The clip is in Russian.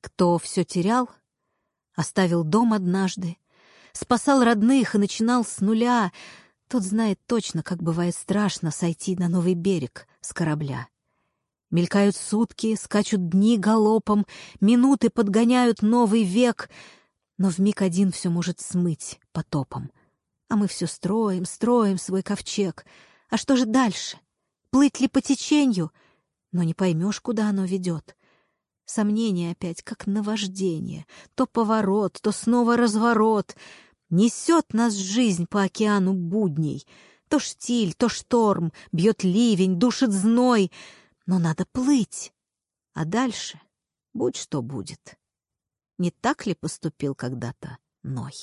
Кто все терял, оставил дом однажды, спасал родных и начинал с нуля, тот знает точно, как бывает страшно сойти на новый берег с корабля. Мелькают сутки, скачут дни галопом, минуты подгоняют новый век, но в миг один все может смыть потопом. А мы все строим, строим свой ковчег. А что же дальше? Плыть ли по течению? Но не поймешь, куда оно ведет. Сомнение опять, как наваждение. То поворот, то снова разворот. Несет нас жизнь по океану будней. То штиль, то шторм, бьет ливень, душит зной. Но надо плыть. А дальше будь что будет. Не так ли поступил когда-то Ной?